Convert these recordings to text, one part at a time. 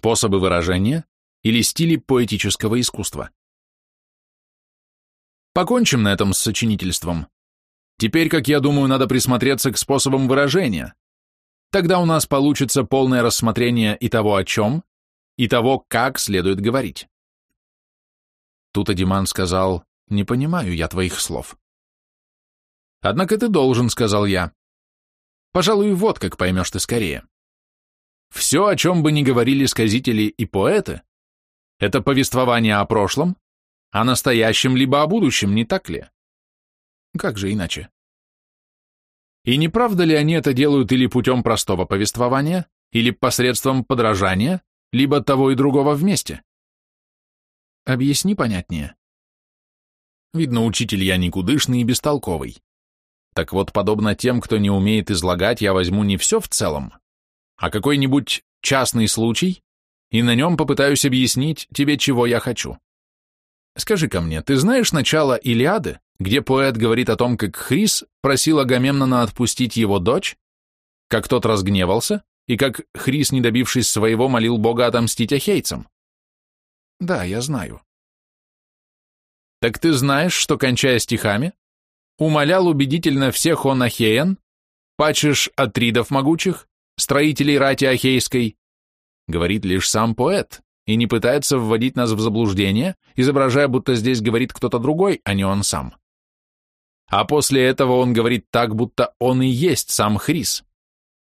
способы выражения или стили поэтического искусства. Покончим на этом с сочинительством. Теперь, как я думаю, надо присмотреться к способам выражения. Тогда у нас получится полное рассмотрение и того, о чем, и того, как следует говорить. Тут Адиман сказал, «Не понимаю я твоих слов». «Однако ты должен», — сказал я. «Пожалуй, вот как поймешь ты скорее. Все, о чем бы ни говорили сказители и поэты, это повествование о прошлом, о настоящем либо о будущем, не так ли? Как же иначе? И не правда ли они это делают или путем простого повествования, или посредством подражания, либо того и другого вместе? Объясни понятнее. Видно, учитель я никудышный и бестолковый. Так вот, подобно тем, кто не умеет излагать, я возьму не все в целом, а какой-нибудь частный случай, и на нем попытаюсь объяснить тебе, чего я хочу. Скажи-ка мне, ты знаешь начало Илиады, где поэт говорит о том, как Хрис просил Агамемнона отпустить его дочь, как тот разгневался, и как Хрис, не добившись своего, молил Бога отомстить ахейцам? Да, я знаю. Так ты знаешь, что, кончая стихами, умолял убедительно всех он Ахеян, пачешь атридов могучих, строителей рати Ахейской, говорит лишь сам поэт и не пытается вводить нас в заблуждение, изображая, будто здесь говорит кто-то другой, а не он сам. А после этого он говорит так, будто он и есть сам Хрис,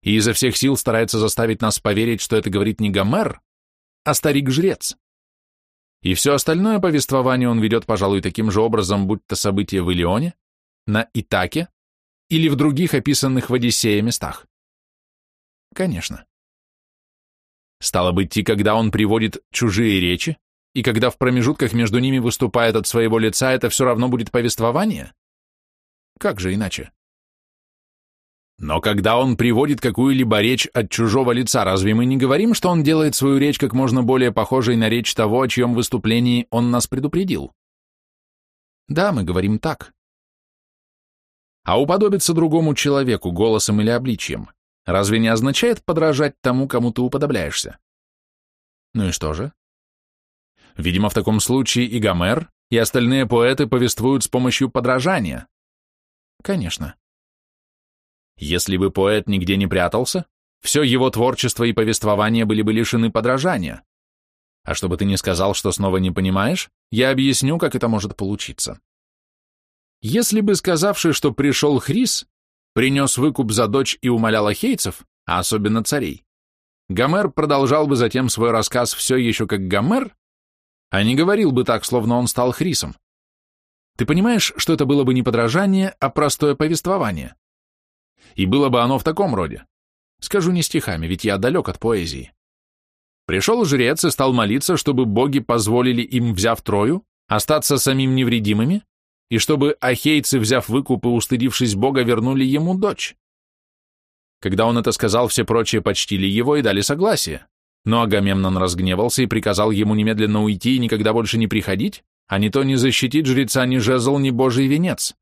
и изо всех сил старается заставить нас поверить, что это говорит не Гомер, а старик-жрец. И все остальное повествование он ведет, пожалуй, таким же образом, будь то события в Илионе, на Итаке или в других описанных в Одиссее местах. Конечно. Стало быть, и когда он приводит чужие речи, и когда в промежутках между ними выступает от своего лица, это все равно будет повествование? Как же иначе? Но когда он приводит какую-либо речь от чужого лица, разве мы не говорим, что он делает свою речь как можно более похожей на речь того, о чьем выступлении он нас предупредил? Да, мы говорим так. А уподобиться другому человеку голосом или обличием разве не означает подражать тому, кому ты уподобляешься? Ну и что же? Видимо, в таком случае и Гомер, и остальные поэты повествуют с помощью подражания. Конечно. Если бы поэт нигде не прятался, все его творчество и повествование были бы лишены подражания. А чтобы ты не сказал, что снова не понимаешь, я объясню, как это может получиться. Если бы сказавший, что пришел Хрис, принес выкуп за дочь и умолял ахейцев, а особенно царей, Гомер продолжал бы затем свой рассказ все еще как Гомер, а не говорил бы так, словно он стал Хрисом. Ты понимаешь, что это было бы не подражание, а простое повествование? И было бы оно в таком роде. Скажу не стихами, ведь я далек от поэзии. Пришел жрец и стал молиться, чтобы боги позволили им, взяв Трою, остаться самим невредимыми, и чтобы ахейцы, взяв выкуп и устыдившись Бога, вернули ему дочь. Когда он это сказал, все прочие почтили его и дали согласие. Но Агамемнон разгневался и приказал ему немедленно уйти и никогда больше не приходить, а не то не защитить жреца ни жезл, ни божий венец.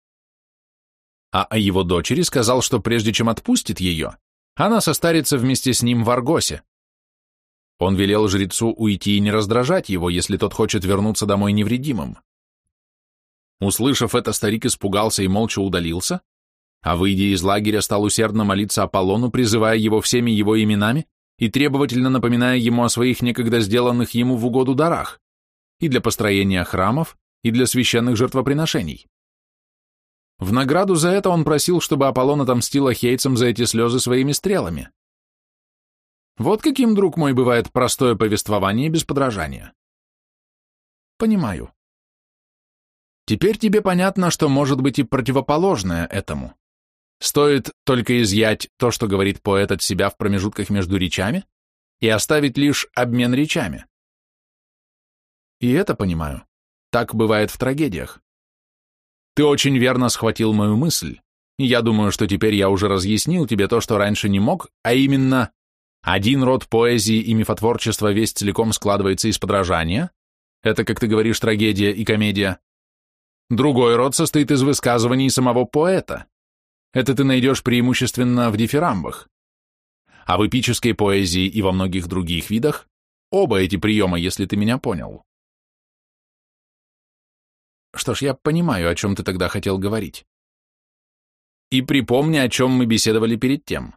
А о его дочери сказал, что прежде чем отпустит ее, она состарится вместе с ним в Аргосе. Он велел жрецу уйти и не раздражать его, если тот хочет вернуться домой невредимым. Услышав это, старик испугался и молча удалился, а, выйдя из лагеря, стал усердно молиться Аполлону, призывая его всеми его именами и требовательно напоминая ему о своих некогда сделанных ему в угоду дарах и для построения храмов, и для священных жертвоприношений. В награду за это он просил, чтобы Аполлон отомстил ахейцам за эти слезы своими стрелами. Вот каким, друг мой, бывает простое повествование без подражания. Понимаю. Теперь тебе понятно, что может быть и противоположное этому. Стоит только изъять то, что говорит поэт от себя в промежутках между речами, и оставить лишь обмен речами. И это понимаю. Так бывает в трагедиях. Ты очень верно схватил мою мысль, я думаю, что теперь я уже разъяснил тебе то, что раньше не мог, а именно один род поэзии и мифотворчества весь целиком складывается из подражания, это, как ты говоришь, трагедия и комедия, Другой род состоит из высказываний самого поэта. Это ты найдешь преимущественно в дифирамбах. А в эпической поэзии и во многих других видах оба эти приема, если ты меня понял. Что ж, я понимаю, о чем ты тогда хотел говорить. И припомни, о чем мы беседовали перед тем.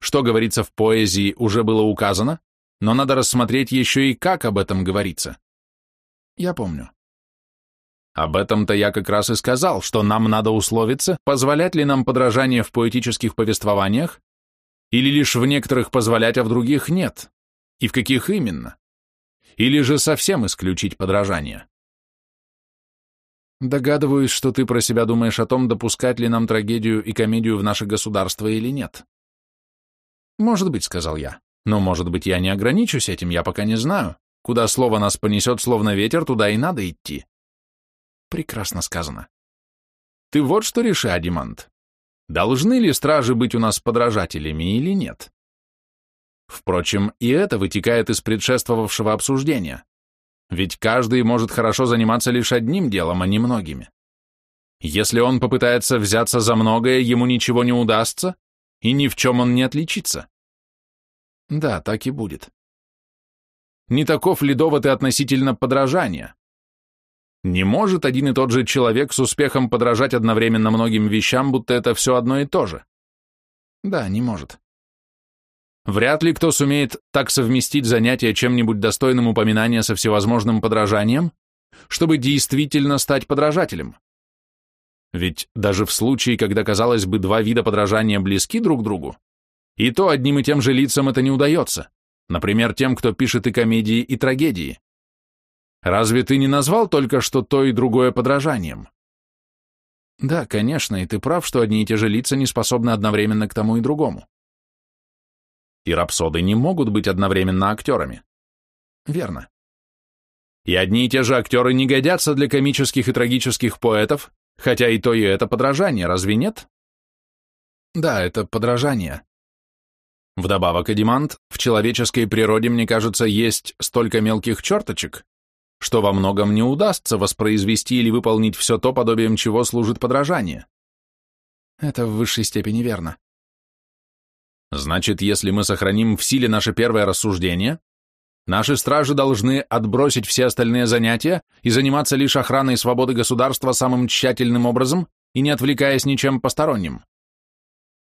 Что говорится в поэзии, уже было указано, но надо рассмотреть еще и как об этом говорится. Я помню. Об этом-то я как раз и сказал, что нам надо условиться, позволять ли нам подражание в поэтических повествованиях, или лишь в некоторых позволять, а в других нет, и в каких именно, или же совсем исключить подражание. Догадываюсь, что ты про себя думаешь о том, допускать ли нам трагедию и комедию в наше государство или нет. Может быть, сказал я, но может быть я не ограничусь этим, я пока не знаю. Куда слово нас понесет, словно ветер, туда и надо идти. Прекрасно сказано. Ты вот что реши, Адимант. Должны ли стражи быть у нас подражателями или нет? Впрочем, и это вытекает из предшествовавшего обсуждения. Ведь каждый может хорошо заниматься лишь одним делом, а не многими. Если он попытается взяться за многое, ему ничего не удастся, и ни в чем он не отличится. Да, так и будет. Не таков ли довод и относительно подражания? Не может один и тот же человек с успехом подражать одновременно многим вещам, будто это все одно и то же? Да, не может. Вряд ли кто сумеет так совместить занятие чем-нибудь достойным упоминания со всевозможным подражанием, чтобы действительно стать подражателем. Ведь даже в случае, когда, казалось бы, два вида подражания близки друг другу, и то одним и тем же лицам это не удается, например, тем, кто пишет и комедии, и трагедии. Разве ты не назвал только что то и другое подражанием? Да, конечно, и ты прав, что одни и те же лица не способны одновременно к тому и другому. И рапсоды не могут быть одновременно актерами. Верно. И одни и те же актеры не годятся для комических и трагических поэтов, хотя и то, и это подражание, разве нет? Да, это подражание. Вдобавок, Эдимант, в человеческой природе, мне кажется, есть столько мелких черточек, что во многом не удастся воспроизвести или выполнить все то, подобием чего служит подражание. Это в высшей степени верно. Значит, если мы сохраним в силе наше первое рассуждение, наши стражи должны отбросить все остальные занятия и заниматься лишь охраной свободы государства самым тщательным образом и не отвлекаясь ничем посторонним.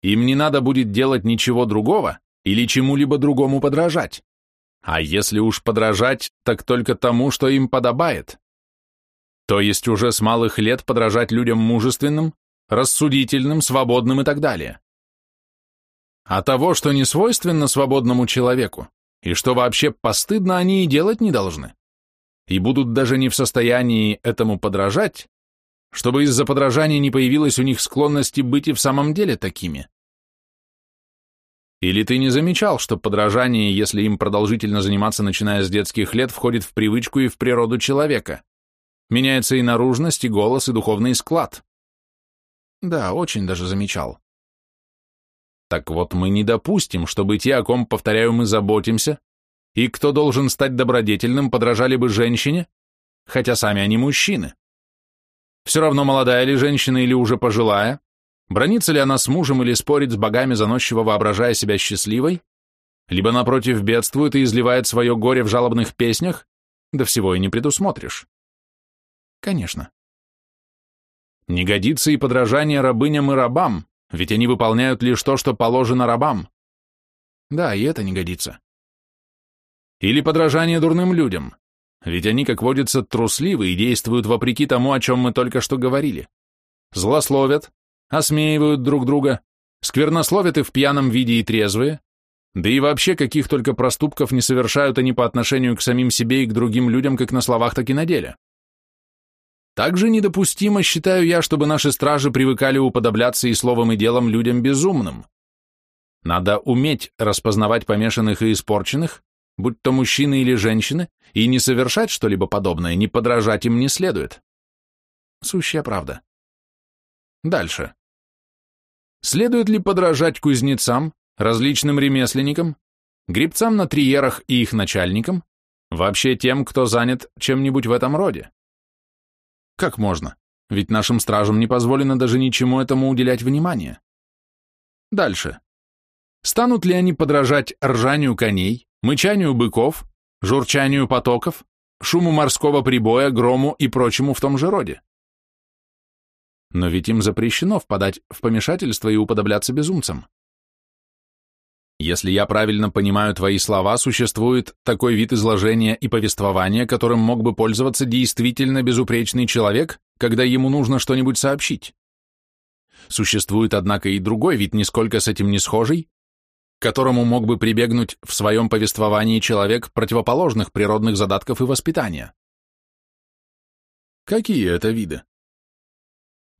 Им не надо будет делать ничего другого или чему-либо другому подражать. А если уж подражать, так только тому, что им подобает. То есть уже с малых лет подражать людям мужественным, рассудительным, свободным и так далее. А того, что не свойственно свободному человеку, и что вообще постыдно они и делать не должны, и будут даже не в состоянии этому подражать, чтобы из-за подражания не появилась у них склонности быть и в самом деле такими. Или ты не замечал, что подражание, если им продолжительно заниматься, начиная с детских лет, входит в привычку и в природу человека? Меняется и наружность, и голос, и духовный склад. Да, очень даже замечал. Так вот, мы не допустим, чтобы те, о ком, повторяю, мы заботимся, и кто должен стать добродетельным, подражали бы женщине, хотя сами они мужчины. Все равно молодая ли женщина или уже пожилая, Бронится ли она с мужем или спорит с богами, заносчиво воображая себя счастливой? Либо, напротив, бедствует и изливает свое горе в жалобных песнях? Да всего и не предусмотришь. Конечно. Не годится и подражание рабыням и рабам, ведь они выполняют лишь то, что положено рабам. Да, и это не годится. Или подражание дурным людям, ведь они, как водится, трусливы и действуют вопреки тому, о чем мы только что говорили. Злословят, осмеивают друг друга, сквернословят и в пьяном виде и трезвые, да и вообще каких только проступков не совершают они по отношению к самим себе и к другим людям как на словах, так и на деле. Также недопустимо, считаю я, чтобы наши стражи привыкали уподобляться и словом, и делом людям безумным. Надо уметь распознавать помешанных и испорченных, будь то мужчины или женщины, и не совершать что-либо подобное, не подражать им не следует. Сущая правда. Дальше. Следует ли подражать кузнецам, различным ремесленникам, грибцам на триерах и их начальникам, вообще тем, кто занят чем-нибудь в этом роде? Как можно? Ведь нашим стражам не позволено даже ничему этому уделять внимание. Дальше. Станут ли они подражать ржанию коней, мычанию быков, журчанию потоков, шуму морского прибоя, грому и прочему в том же роде. Но ведь им запрещено впадать в помешательство и уподобляться безумцам. Если я правильно понимаю твои слова, существует такой вид изложения и повествования, которым мог бы пользоваться действительно безупречный человек, когда ему нужно что-нибудь сообщить. Существует, однако, и другой вид, нисколько с этим не схожий, которому мог бы прибегнуть в своем повествовании человек противоположных природных задатков и воспитания. Какие это виды?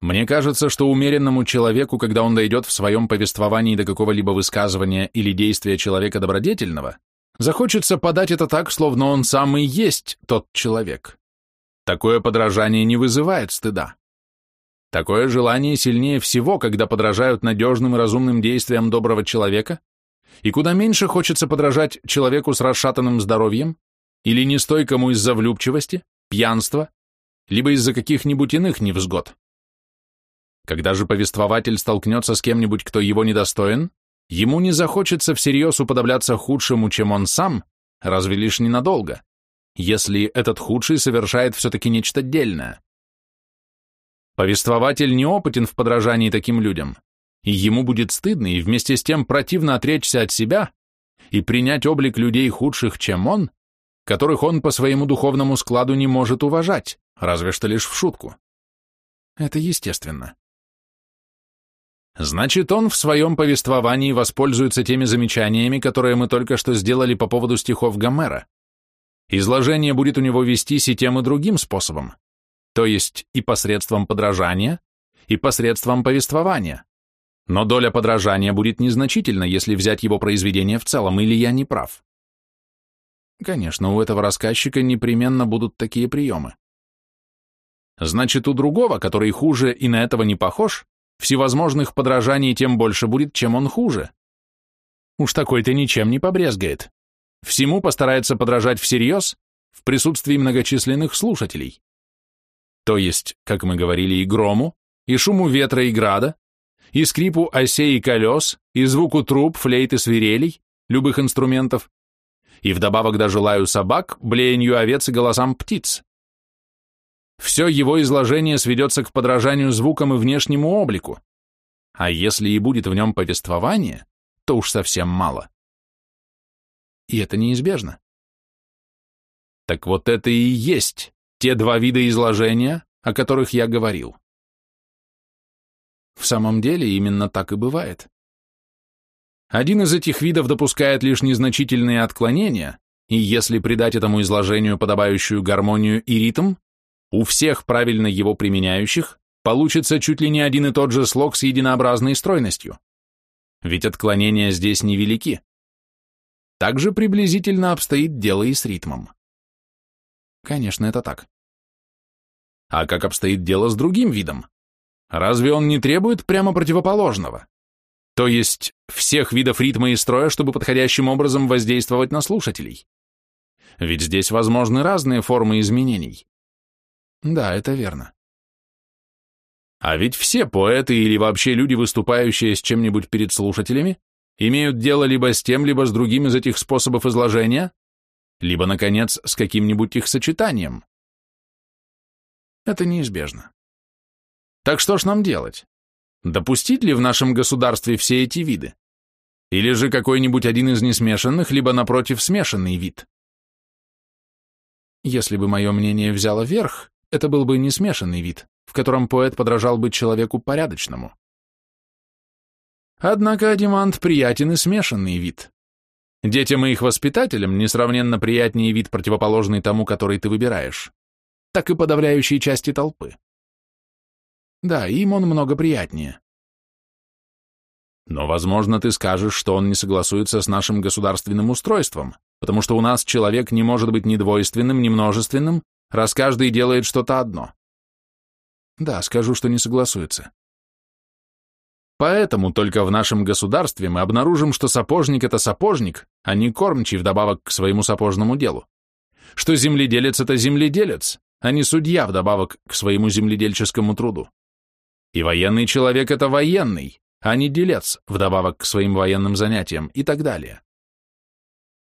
Мне кажется, что умеренному человеку, когда он дойдет в своем повествовании до какого-либо высказывания или действия человека добродетельного, захочется подать это так, словно он сам и есть тот человек. Такое подражание не вызывает стыда. Такое желание сильнее всего, когда подражают надежным и разумным действиям доброго человека, и куда меньше хочется подражать человеку с расшатанным здоровьем или нестойкому из-за влюбчивости, пьянства, либо из-за каких-нибудь иных невзгод. Когда же повествователь столкнется с кем-нибудь, кто его недостоин, ему не захочется всерьез уподобляться худшему, чем он сам, разве лишь ненадолго, если этот худший совершает все-таки нечто дельное. Повествователь неопытен в подражании таким людям, и ему будет стыдно и вместе с тем противно отречься от себя и принять облик людей худших, чем он, которых он по своему духовному складу не может уважать, разве что лишь в шутку. Это естественно. Значит, он в своем повествовании воспользуется теми замечаниями, которые мы только что сделали по поводу стихов Гомера. Изложение будет у него вестись и тем и другим способом, то есть и посредством подражания, и посредством повествования. Но доля подражания будет незначительна, если взять его произведение в целом, или я не прав. Конечно, у этого рассказчика непременно будут такие приемы. Значит, у другого, который хуже и на этого не похож, Всевозможных подражаний тем больше будет, чем он хуже. Уж такой-то ничем не побрезгает. Всему постарается подражать всерьез, в присутствии многочисленных слушателей. То есть, как мы говорили, и грому, и шуму ветра и града, и скрипу осей и колес, и звуку труб, флейт и свирелей, любых инструментов, и вдобавок даже лаю собак, блеянию овец и голосам птиц. Все его изложение сведется к подражанию звукам и внешнему облику, а если и будет в нем повествование, то уж совсем мало. И это неизбежно. Так вот это и есть те два вида изложения, о которых я говорил. В самом деле именно так и бывает. Один из этих видов допускает лишь незначительные отклонения, и если придать этому изложению подобающую гармонию и ритм, у всех правильно его применяющих получится чуть ли не один и тот же слог с единообразной стройностью. Ведь отклонения здесь невелики. Также приблизительно обстоит дело и с ритмом. Конечно, это так. А как обстоит дело с другим видом? Разве он не требует прямо противоположного? То есть всех видов ритма и строя, чтобы подходящим образом воздействовать на слушателей? Ведь здесь возможны разные формы изменений. Да, это верно. А ведь все поэты или вообще люди, выступающие с чем-нибудь перед слушателями, имеют дело либо с тем, либо с другим из этих способов изложения, либо, наконец, с каким-нибудь их сочетанием. Это неизбежно. Так что ж нам делать? Допустить ли в нашем государстве все эти виды? Или же какой-нибудь один из несмешанных, либо, напротив, смешанный вид? Если бы мое мнение взяло верх, это был бы не смешанный вид, в котором поэт подражал бы человеку порядочному. Однако Адимант приятен и смешанный вид. Детям и их воспитателям несравненно приятнее вид, противоположный тому, который ты выбираешь, так и подавляющей части толпы. Да, им он много приятнее. Но, возможно, ты скажешь, что он не согласуется с нашим государственным устройством, потому что у нас человек не может быть ни двойственным, ни множественным, раз каждый делает что-то одно. Да, скажу, что не согласуется. Поэтому только в нашем государстве мы обнаружим, что сапожник — это сапожник, а не кормчий вдобавок к своему сапожному делу. Что земледелец — это земледелец, а не судья вдобавок к своему земледельческому труду. И военный человек — это военный, а не делец вдобавок к своим военным занятиям и так далее.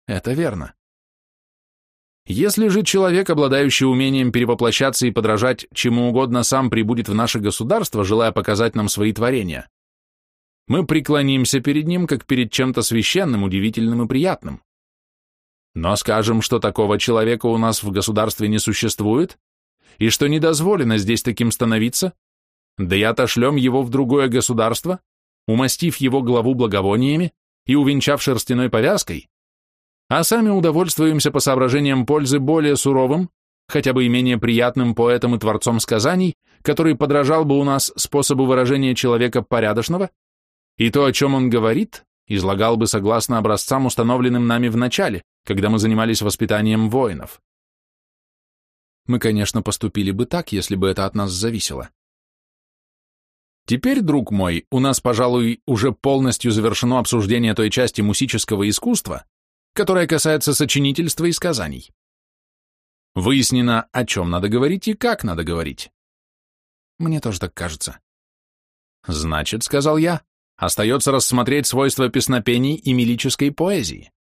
Это верно. Если же человек, обладающий умением перевоплощаться и подражать чему угодно, сам прибудет в наше государство, желая показать нам свои творения, мы преклонимся перед ним, как перед чем-то священным, удивительным и приятным. Но скажем, что такого человека у нас в государстве не существует, и что не дозволено здесь таким становиться, да и отошлем его в другое государство, умастив его главу благовониями и увенчав шерстяной повязкой, а сами удовольствуемся по соображениям пользы более суровым, хотя бы и менее приятным поэтом и творцом сказаний, который подражал бы у нас способу выражения человека порядочного, и то, о чем он говорит, излагал бы согласно образцам, установленным нами в начале, когда мы занимались воспитанием воинов. Мы, конечно, поступили бы так, если бы это от нас зависело. Теперь, друг мой, у нас, пожалуй, уже полностью завершено обсуждение той части мусического искусства, которая касается сочинительства и сказаний. Выяснено, о чем надо говорить и как надо говорить. Мне тоже так кажется. Значит, сказал я, остается рассмотреть свойства песнопений и милической поэзии.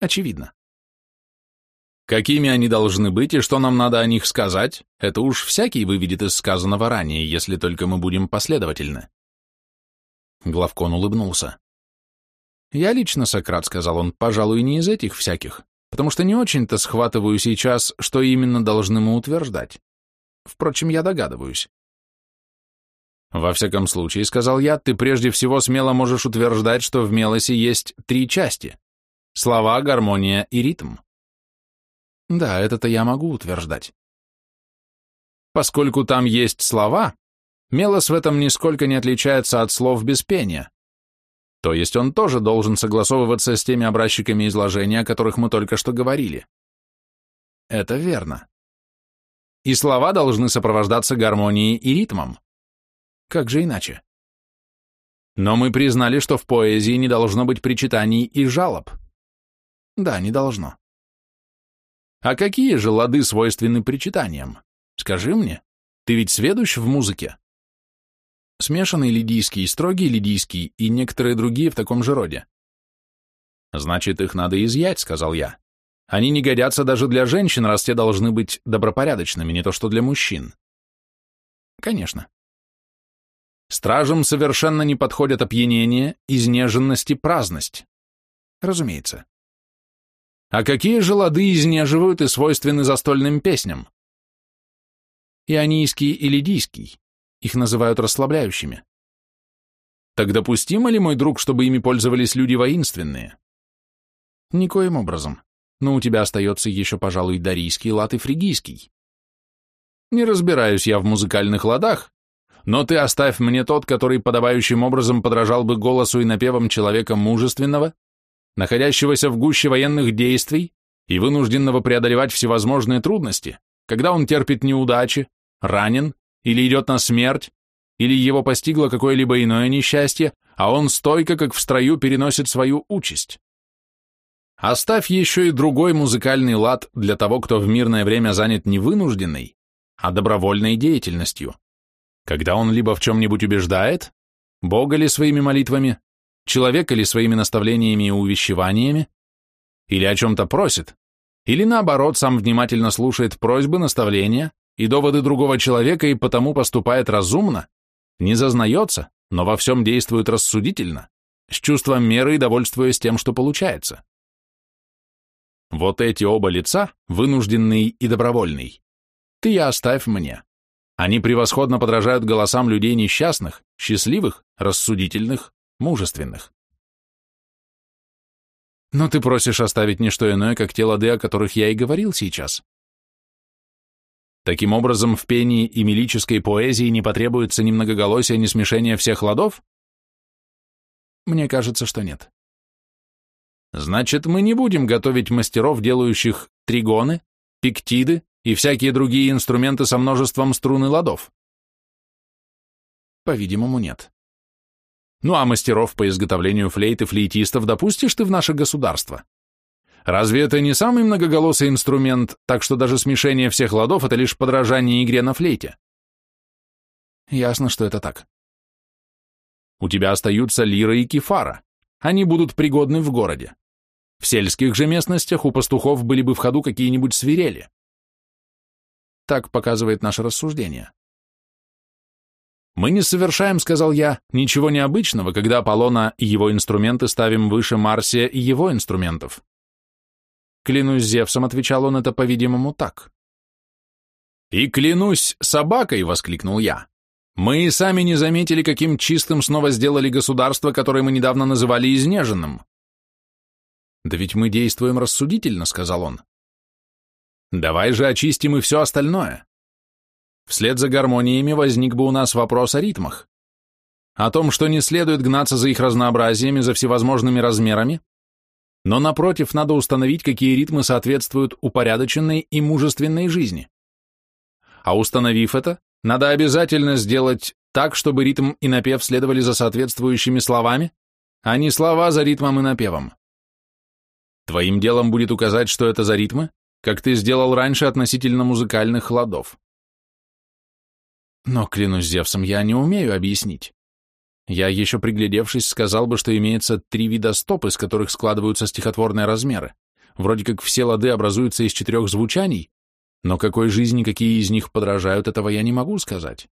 Очевидно. Какими они должны быть и что нам надо о них сказать, это уж всякий выведет из сказанного ранее, если только мы будем последовательны. Главкон улыбнулся. «Я лично, Сократ, — сказал он, — пожалуй, не из этих всяких, потому что не очень-то схватываю сейчас, что именно должны мы утверждать. Впрочем, я догадываюсь. Во всяком случае, — сказал я, — ты прежде всего смело можешь утверждать, что в мелосе есть три части — слова, гармония и ритм. Да, это-то я могу утверждать. Поскольку там есть слова, мелос в этом нисколько не отличается от слов без пения. То есть он тоже должен согласовываться с теми образчиками изложения, о которых мы только что говорили. Это верно. И слова должны сопровождаться гармонией и ритмом. Как же иначе? Но мы признали, что в поэзии не должно быть причитаний и жалоб. Да, не должно. А какие же лады свойственны причитаниям? Скажи мне, ты ведь сведущ в музыке? Смешанный лидийский, строгий лидийский и некоторые другие в таком же роде. Значит, их надо изъять, сказал я. Они не годятся даже для женщин, раз те должны быть добропорядочными, не то что для мужчин. Конечно. Стражам совершенно не подходят опьянение, изнеженность и праздность. Разумеется. А какие же лады изнеживают и свойственны застольным песням? Ионийский и лидийский. Их называют расслабляющими. Так допустимо ли, мой друг, чтобы ими пользовались люди воинственные? Никоим образом. Но у тебя остается еще, пожалуй, дарийский лад и фригийский. Не разбираюсь я в музыкальных ладах, но ты оставь мне тот, который подобающим образом подражал бы голосу и напевам человека мужественного, находящегося в гуще военных действий и вынужденного преодолевать всевозможные трудности, когда он терпит неудачи, ранен или идет на смерть, или его постигло какое-либо иное несчастье, а он стойко, как в строю, переносит свою участь. Оставь еще и другой музыкальный лад для того, кто в мирное время занят не вынужденной, а добровольной деятельностью. Когда он либо в чем-нибудь убеждает, Бога ли своими молитвами, человека ли своими наставлениями и увещеваниями, или о чем-то просит, или наоборот сам внимательно слушает просьбы, наставления, и доводы другого человека и потому поступает разумно, не зазнается, но во всем действует рассудительно, с чувством меры и довольствуясь тем, что получается. Вот эти оба лица, вынужденный и добровольный, ты я оставь мне. Они превосходно подражают голосам людей несчастных, счастливых, рассудительных, мужественных. Но ты просишь оставить не что иное, как те лады, о которых я и говорил сейчас. Таким образом, в пении и мелической поэзии не потребуется ни многоголосия, ни смешения всех ладов? Мне кажется, что нет. Значит, мы не будем готовить мастеров, делающих тригоны, пиктиды и всякие другие инструменты со множеством струн и ладов? По-видимому, нет. Ну а мастеров по изготовлению флейт и флейтистов допустишь ты в наше государство? Разве это не самый многоголосый инструмент, так что даже смешение всех ладов — это лишь подражание игре на флейте? Ясно, что это так. У тебя остаются лира и кефара. Они будут пригодны в городе. В сельских же местностях у пастухов были бы в ходу какие-нибудь свирели. Так показывает наше рассуждение. «Мы не совершаем, — сказал я, — ничего необычного, когда Аполлона и его инструменты ставим выше Марсия и его инструментов. Клянусь Зевсом, — отвечал он, — это, по-видимому, так. «И клянусь собакой!» — воскликнул я. «Мы и сами не заметили, каким чистым снова сделали государство, которое мы недавно называли изнеженным». «Да ведь мы действуем рассудительно», — сказал он. «Давай же очистим и все остальное. Вслед за гармониями возник бы у нас вопрос о ритмах. О том, что не следует гнаться за их разнообразиями, за всевозможными размерами, но, напротив, надо установить, какие ритмы соответствуют упорядоченной и мужественной жизни. А установив это, надо обязательно сделать так, чтобы ритм и напев следовали за соответствующими словами, а не слова за ритмом и напевом. Твоим делом будет указать, что это за ритмы, как ты сделал раньше относительно музыкальных ладов. Но, клянусь Зевсом, я не умею объяснить. Я, еще приглядевшись, сказал бы, что имеется три вида стоп, из которых складываются стихотворные размеры. Вроде как все лады образуются из четырех звучаний, но какой жизни какие из них подражают, этого я не могу сказать.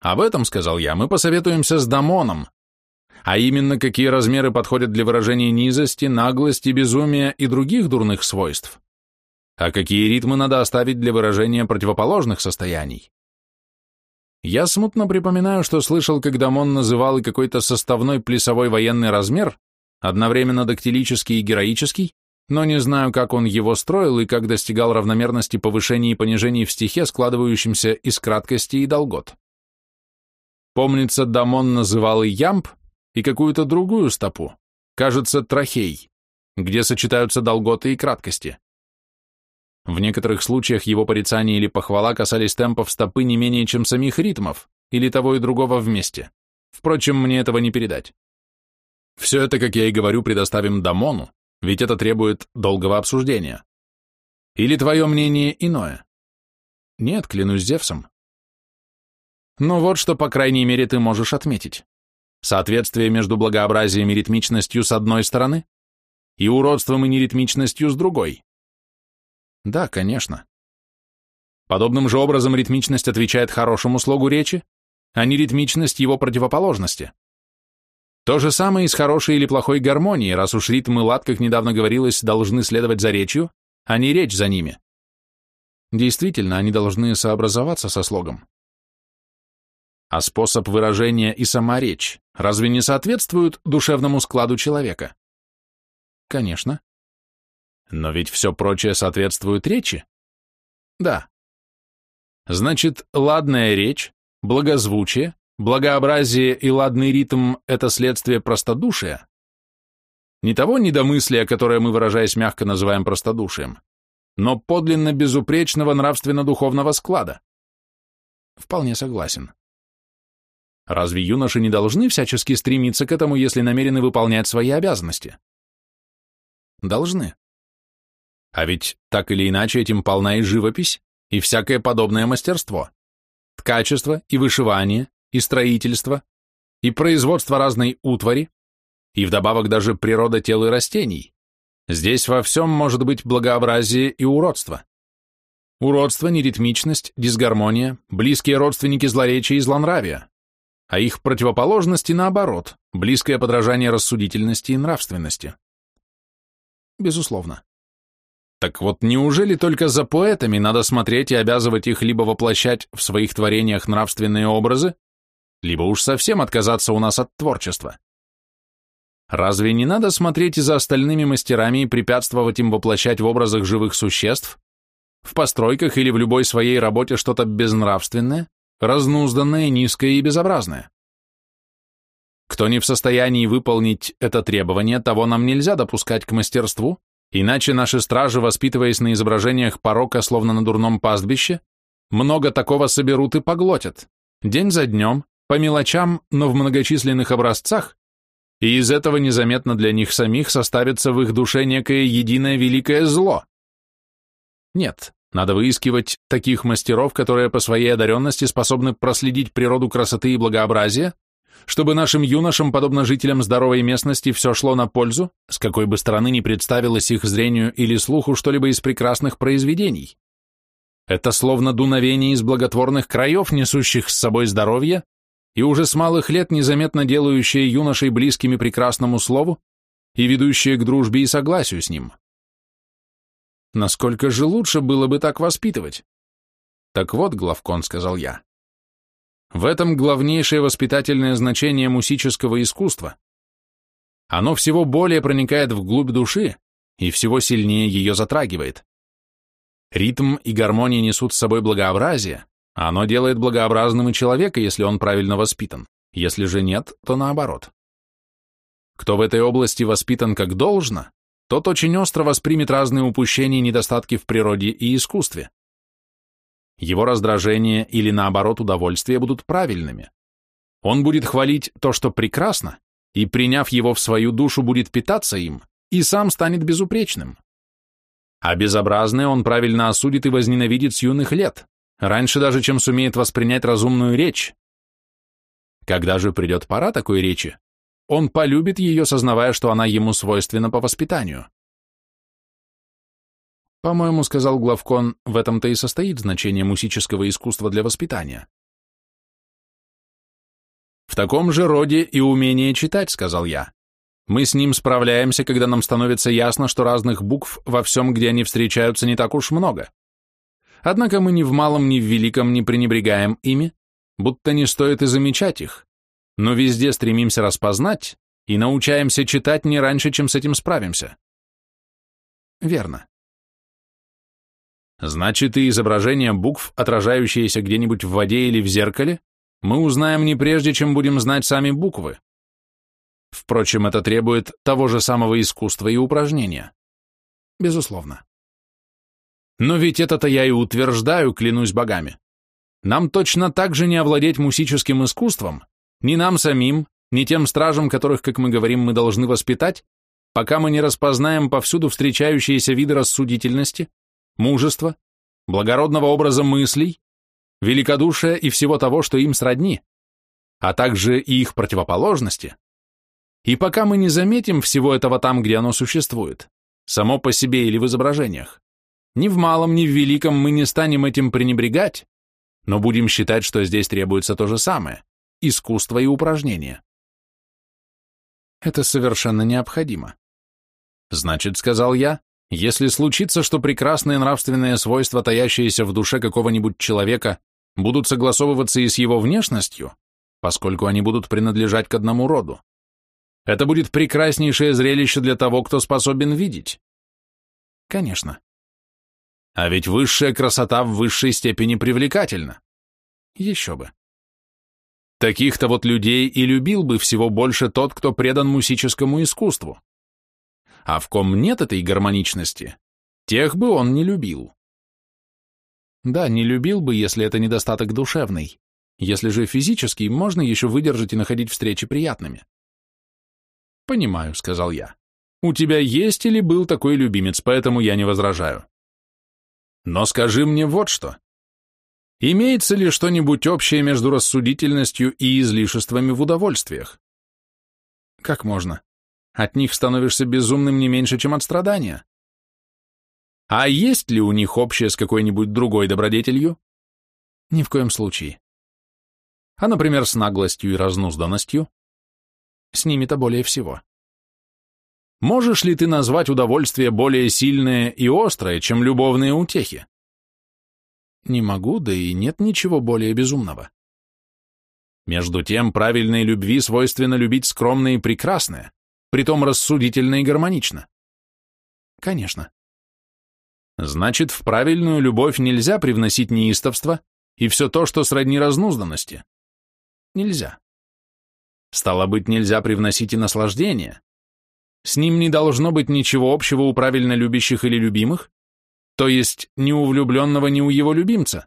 Об этом, сказал я, мы посоветуемся с Дамоном, а именно какие размеры подходят для выражения низости, наглости, безумия и других дурных свойств, а какие ритмы надо оставить для выражения противоположных состояний. Я смутно припоминаю, что слышал, когда Мон называл и какой-то составной плясовой военный размер, одновременно дактилический и героический, но не знаю, как он его строил и как достигал равномерности повышений и понижений в стихе, складывающемся из краткости и долгот. Помнится, Дамон называл и ямб, и какую-то другую стопу, кажется, трахей, где сочетаются долготы и краткости. В некоторых случаях его порицание или похвала касались темпов стопы не менее, чем самих ритмов, или того и другого вместе. Впрочем, мне этого не передать. Все это, как я и говорю, предоставим Дамону, ведь это требует долгого обсуждения. Или твое мнение иное? Нет, клянусь Зевсом. Но вот что, по крайней мере, ты можешь отметить. Соответствие между благообразием и ритмичностью с одной стороны и уродством и неритмичностью с другой. Да, конечно. Подобным же образом ритмичность отвечает хорошему слогу речи, а не ритмичность его противоположности. То же самое и с хорошей или плохой гармонией, раз уж ритм и лад, как недавно говорилось, должны следовать за речью, а не речь за ними. Действительно, они должны сообразоваться со слогом. А способ выражения и сама речь разве не соответствуют душевному складу человека? Конечно. Но ведь все прочее соответствует речи? Да. Значит, ладная речь, благозвучие, благообразие и ладный ритм – это следствие простодушия? Не того недомыслия, которое мы, выражаясь мягко, называем простодушием, но подлинно безупречного нравственно-духовного склада. Вполне согласен. Разве юноши не должны всячески стремиться к этому, если намерены выполнять свои обязанности? Должны. А ведь так или иначе этим полна и живопись, и всякое подобное мастерство. Ткачество и вышивание, и строительство, и производство разной утвари, и вдобавок даже природа тел и растений. Здесь во всем может быть благообразие и уродство. Уродство, неритмичность, дисгармония, близкие родственники злоречия и злонравия, а их противоположности наоборот, близкое подражание рассудительности и нравственности. Безусловно. Так вот, неужели только за поэтами надо смотреть и обязывать их либо воплощать в своих творениях нравственные образы, либо уж совсем отказаться у нас от творчества? Разве не надо смотреть и за остальными мастерами и препятствовать им воплощать в образах живых существ, в постройках или в любой своей работе что-то безнравственное, разнузданное, низкое и безобразное? Кто не в состоянии выполнить это требование, того нам нельзя допускать к мастерству, Иначе наши стражи, воспитываясь на изображениях порока, словно на дурном пастбище, много такого соберут и поглотят, день за днем, по мелочам, но в многочисленных образцах, и из этого незаметно для них самих составится в их душе некое единое великое зло. Нет, надо выискивать таких мастеров, которые по своей одаренности способны проследить природу красоты и благообразия, Чтобы нашим юношам, подобно жителям здоровой местности, все шло на пользу, с какой бы стороны ни представилось их зрению или слуху что-либо из прекрасных произведений. Это словно дуновение из благотворных краев, несущих с собой здоровье, и уже с малых лет незаметно делающее юношей близкими прекрасному слову и ведущее к дружбе и согласию с ним. Насколько же лучше было бы так воспитывать? Так вот, Главкон, сказал я, в этом главнейшее воспитательное значение мусического искусства. Оно всего более проникает вглубь души и всего сильнее ее затрагивает. Ритм и гармония несут с собой благообразие, а оно делает благообразным и человека, если он правильно воспитан. Если же нет, то наоборот. Кто в этой области воспитан как должно, тот очень остро воспримет разные упущения и недостатки в природе и искусстве. Его раздражение или, наоборот, удовольствие будут правильными. Он будет хвалить то, что прекрасно, и, приняв его в свою душу, будет питаться им, и сам станет безупречным. А безобразное он правильно осудит и возненавидит с юных лет, раньше даже, чем сумеет воспринять разумную речь. Когда же придет пора такой речи, он полюбит ее, сознавая, что она ему свойственна по воспитанию. По-моему, сказал главкон, в этом-то и состоит значение мусического искусства для воспитания. В таком же роде и умение читать, сказал я. Мы с ним справляемся, когда нам становится ясно, что разных букв во всем, где они встречаются, не так уж много. Однако мы ни в малом, ни в великом не пренебрегаем ими, будто не стоит и замечать их, но везде стремимся распознать и научаемся читать не раньше, чем с этим справимся. Верно. Значит, и изображение букв, отражающиеся где-нибудь в воде или в зеркале, мы узнаем не прежде, чем будем знать сами буквы. Впрочем, это требует того же самого искусства и упражнения. Безусловно. Но ведь это-то я и утверждаю, клянусь богами. Нам точно так же не овладеть мусическим искусством, ни нам самим, ни тем стражам, которых, как мы говорим, мы должны воспитать, пока мы не распознаем повсюду встречающиеся виды рассудительности, мужества, благородного образа мыслей, великодушия и всего того, что им сродни, а также и их противоположности, и пока мы не заметим всего этого там, где оно существует, само по себе или в изображениях, ни в малом, ни в великом мы не станем этим пренебрегать, но будем считать, что здесь требуется то же самое – искусство и упражнение. Это совершенно необходимо. Значит, сказал я, если случится, что прекрасные нравственные свойства, таящиеся в душе какого-нибудь человека, будут согласовываться и с его внешностью, поскольку они будут принадлежать к одному роду, это будет прекраснейшее зрелище для того, кто способен видеть. Конечно. А ведь высшая красота в высшей степени привлекательна. Еще бы. Таких-то вот людей и любил бы всего больше тот, кто предан мусическому искусству. А в ком нет этой гармоничности, тех бы он не любил. Да, не любил бы, если это недостаток душевный. Если же физический, можно еще выдержать и находить встречи приятными. «Понимаю», — сказал я. «У тебя есть или был такой любимец, поэтому я не возражаю. Но скажи мне вот что. Имеется ли что-нибудь общее между рассудительностью и излишествами в удовольствиях? Как можно? От них становишься безумным не меньше, чем от страдания. А есть ли у них общее с какой-нибудь другой добродетелью? Ни в коем случае. А, например, с наглостью и разнузданностью? С ними-то более всего. Можешь ли ты назвать удовольствие более сильное и острое, чем любовные утехи? Не могу, да и нет ничего более безумного. Между тем, правильной любви свойственно любить скромное и прекрасное, притом рассудительно и гармонично. Конечно. Значит, в правильную любовь нельзя привносить неистовство и все то, что сродни разнузданности. Нельзя. Стало быть, нельзя привносить и наслаждение. С ним не должно быть ничего общего у правильно любящих или любимых, то есть ни у влюбленного, ни у его любимца.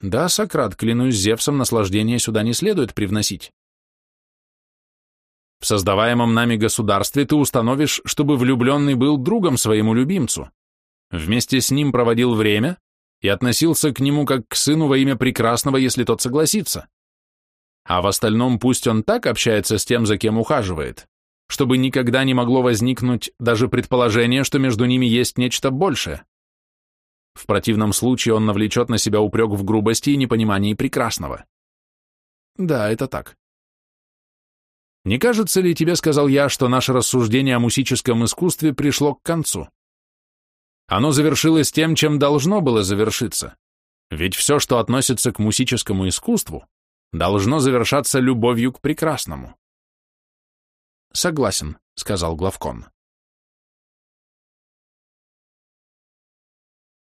Да, Сократ, клянусь Зевсом, наслаждение сюда не следует привносить. В создаваемом нами государстве ты установишь, чтобы влюбленный был другом своему любимцу, вместе с ним проводил время и относился к нему как к сыну во имя прекрасного, если тот согласится. а в остальном пусть он так общается с тем, за кем ухаживает, чтобы никогда не могло возникнуть даже предположение, что между ними есть нечто большее. В противном случае он навлечет на себя упрек в грубости и непонимании прекрасного. Да, это так. Не кажется ли тебе, сказал я, что наше рассуждение о мусическом искусстве пришло к концу? Оно завершилось тем, чем должно было завершиться. Ведь все, что относится к мусическому искусству, должно завершаться любовью к прекрасному. Согласен, сказал главкон.